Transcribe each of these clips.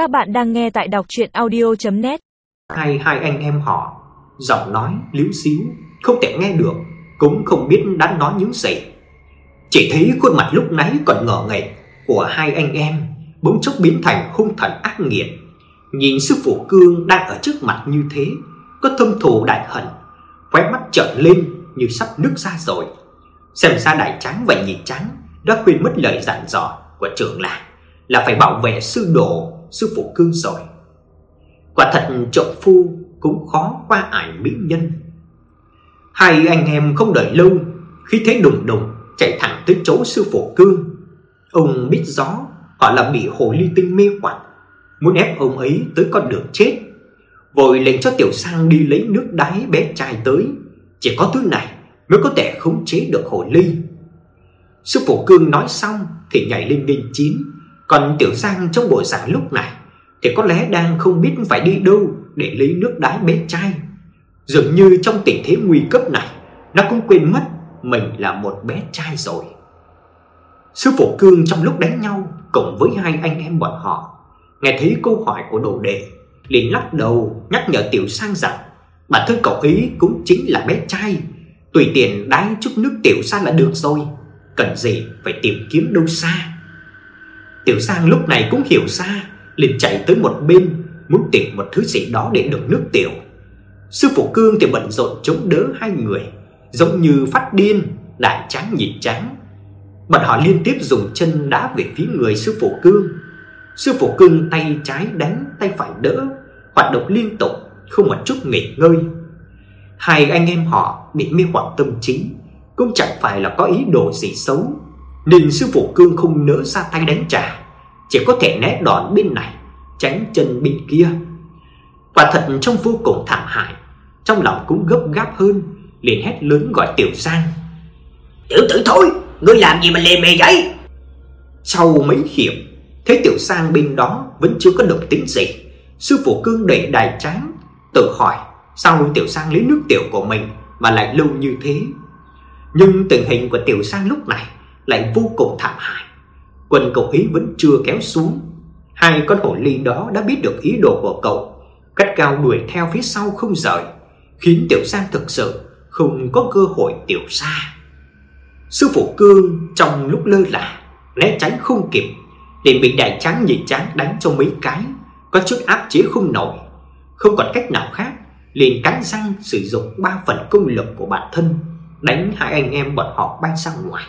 Các bạn đang nghe tại đọc audio net Hai hai anh em họ, giọng nói liếu xíu, không thể nghe được, cũng không biết đã nói những gì. Chỉ thấy khuôn mặt lúc nãy còn ngờ ngậy của hai anh em bỗng chốc biến thành hung thần ác nghiệt. Nhìn sư phụ Cương đang ở trước mặt như thế, có thâm thù đại hận, khóe mắt trợn lên như sắp nứt ra rồi. Xem ra đại tráng và nhị tráng đã quên mất lời dặn dò của trưởng làng là phải bảo vệ sư đồ sư phụ Cương rồi. Quả thật trộm phu cũng khó qua ải mỹ nhân. Hai anh em không đợi lâu, khi thấy đùng đùng chạy thẳng tới chỗ sư phụ Cương. Ông biết rõ họ là bị hồ ly tinh mê hoặc, muốn ép ông ấy tới con đường chết. Vội lệnh cho Tiểu Sang đi lấy nước đáy bé trai tới, chỉ có thứ này mới có thể khống chế được hồ ly. Sư phụ Cương nói xong thì nhảy lên bên chín, còn Tiểu Sang trong bộ dạng lúc này thì có lẽ đang không biết phải đi đâu để lấy nước đáy bé trai. Dường như trong tình thế nguy cấp này, nó cũng quên mất mình là một bé trai rồi. Sư phụ Cương trong lúc đánh nhau cùng với hai anh em bọn họ, nghe thấy câu hỏi của đồ đệ, liền lắc đầu nhắc nhở Tiểu Sang rằng bản thân cậu ấy cũng chính là bé trai, tùy tiện đái chút nước tiểu sang là được rồi, cần gì phải tìm kiếm đâu xa. Tiểu Sang lúc này cũng hiểu ra, liền chạy tới một bên muốn tìm một thứ gì đó để đựng nước tiểu. Sư phụ Cương thì bận rộn chống đỡ hai người, giống như phát điên, đại tráng nhịp tráng. Bọn họ liên tiếp dùng chân đá về phía người sư phụ Cương. Sư phụ Cương tay trái đánh, tay phải đỡ, hoạt động liên tục, không một chút nghỉ ngơi. Hai anh em họ bị mê hoặc tâm trí, cũng chẳng phải là có ý đồ gì xấu, nên sư phụ Cương không nỡ ra tay đánh trả, chỉ có thể né đòn bên này, tránh chân bên kia. Quả thật trông vô cùng thảm hại, trong lòng cũng gấp gáp hơn, liền hét lớn gọi Tiểu Giang. "Tiểu tử thôi, ngươi làm gì mà lề mề vậy?" Sau mấy hiệp, thấy Tiểu Sang bên đó vẫn chưa có động tĩnh gì, sư phụ Cương đẩy đài tráng, tự hỏi sao Tiểu Sang lấy nước tiểu của mình mà lại lâu như thế. Nhưng tình hình của Tiểu Sang lúc này lại vô cùng thảm hại. Quân cậu ấy vẫn chưa kéo xuống. Hai con hổ ly đó đã biết được ý đồ của cậu, cắt cao đuổi theo phía sau không rời, khiến Tiểu Sang thực sự không có cơ hội tiểu xa. Sư phụ Cương trong lúc lơ là né tránh không kịp, liền bị đại trắng nhị trắng đánh cho mấy cái, có chút áp chế không nổi, không còn cách nào khác, liền cắn răng sử dụng ba phần công lực của bản thân đánh hai anh em bọn họ bay ra ngoài.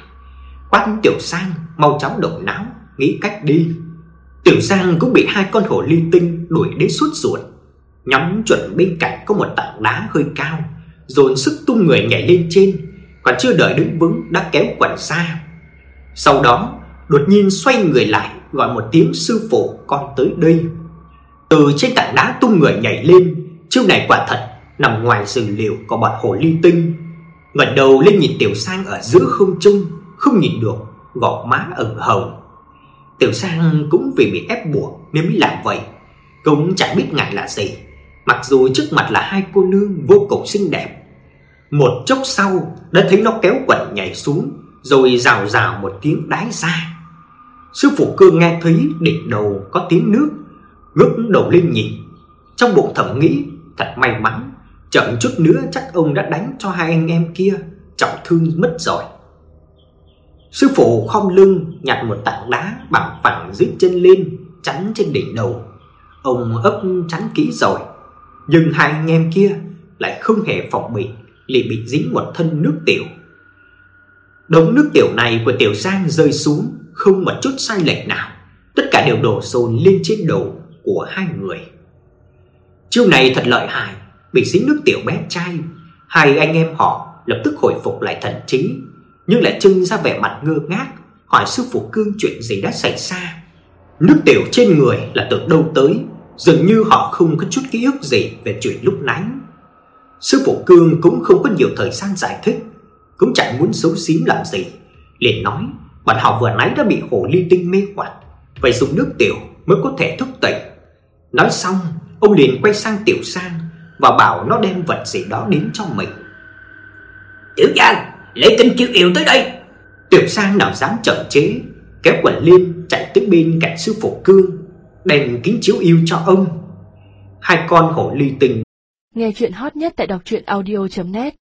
Bắt Tiểu Sang mau chóng động não, nghĩ cách đi. Tiểu Sang cũng bị hai con hổ ly tinh đuổi đến suốt ruột. Nhắm chuẩn bên cạnh có một tảng đá hơi cao, dồn sức tung người nhảy lên trên, còn chưa đợi đứng vững đã kéo quần xa. Sau đó, đột nhiên xoay người lại, gọi một tiếng sư phụ con tới đây. Từ trên tảng đá tung người nhảy lên, chiêu này quả thật nằm ngoài dự liệu của bọn hổ ly tinh. Ngẩng đầu lên nhìn Tiểu Sang ở giữa không trung, không nhìn được, gò má ửng hồng. Tiểu Sang cũng vì bị ép buộc nên mới làm vậy, cũng chẳng biết ngại là gì, mặc dù trước mặt là hai cô nương vô cùng xinh đẹp. Một chốc sau, đã thấy nó kéo quần nhảy xuống, rồi rào rào một tiếng đái ra. Sư phụ Cương nghe thấy đỉnh đầu có tiếng nước, ngước đầu lên nhìn, trong bụng thầm nghĩ thật may mắn, chậm chút nữa chắc ông đã đánh cho hai anh em kia trọng thương mất rồi. Sư phụ khom lưng nhặt một tảng đá bằng phẳng dưới chân lên, chắn trên đỉnh đầu. Ông ấp chắn kỹ rồi, nhưng hai anh em kia lại không hề phòng bị, liền bị dính một thân nước tiểu. Đống nước tiểu này của Tiểu Giang rơi xuống không một chút sai lệch nào, tất cả đều đổ dồn lên trên đầu của hai người. Chiêu này thật lợi hại, bị dính nước tiểu bé trai, hai anh em họ lập tức hồi phục lại thần trí, nhưng lại trưng ra vẻ mặt ngơ ngác, hỏi sư phụ Cương chuyện gì đã xảy ra. Nước tiểu trên người là từ đâu tới, dường như họ không có chút ký ức gì về chuyện lúc nãy. Sư phụ Cương cũng không có nhiều thời gian giải thích, cũng chẳng muốn xấu xím làm gì, liền nói, bọn họ vừa nãy đã bị hồ ly tinh mê hoặc, phải dùng nước tiểu mới có thể thức tỉnh. Nói xong, ông liền quay sang Tiểu Sang và bảo nó đem vật gì đó đến cho mình. "Tiểu Giang, lấy kinh chiêu yêu tới đây." Tiểu Sang nào dám chậm chế, kéo quần liên chạy tới bên cạnh sư phụ Cương. đem kính chiếu yêu cho ông. Hai con hổ ly tinh Nghe chuyện hot nhất tại đọc truyện audio.net